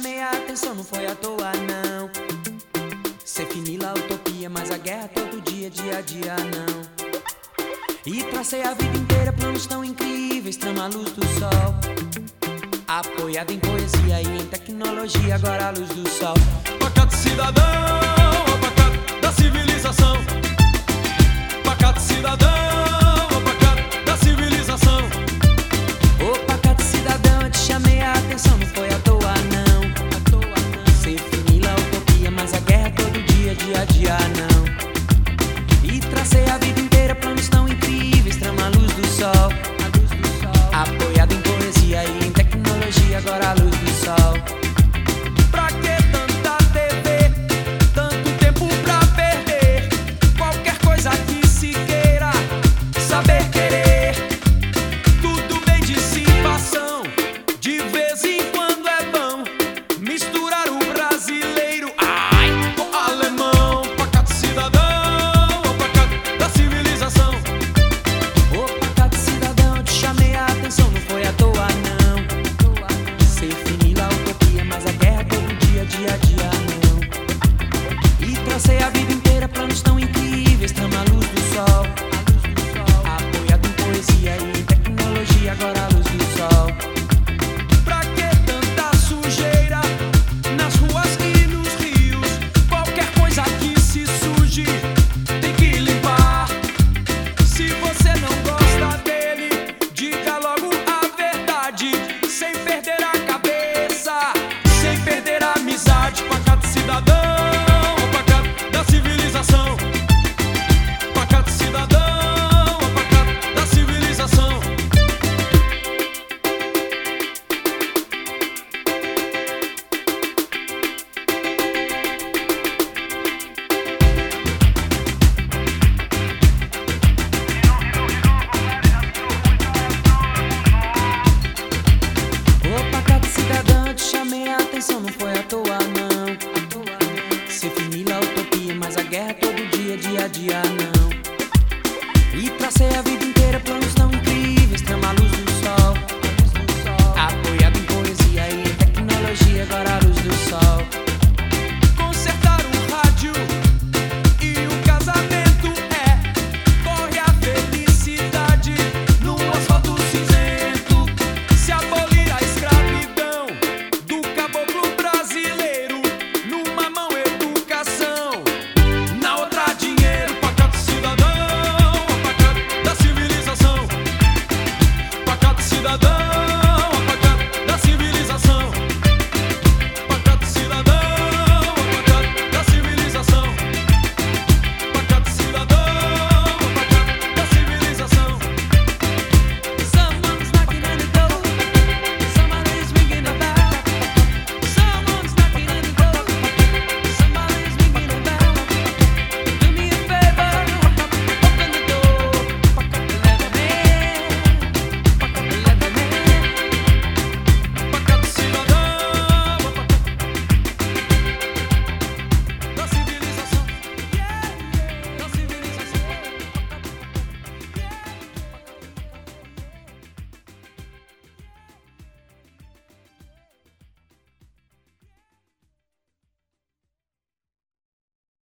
chamei a atenção não foi à toa, não. Ser finila a é utopia, mas a guerra todo dia, dia a dia, não. E tracei a vida inteira planos tão incríveis, trama a luz do sol. Apoiado em poesia e em tecnologia, agora a luz do sol. Pacato cidadão, pacato da civilização. Pacato cidadão. so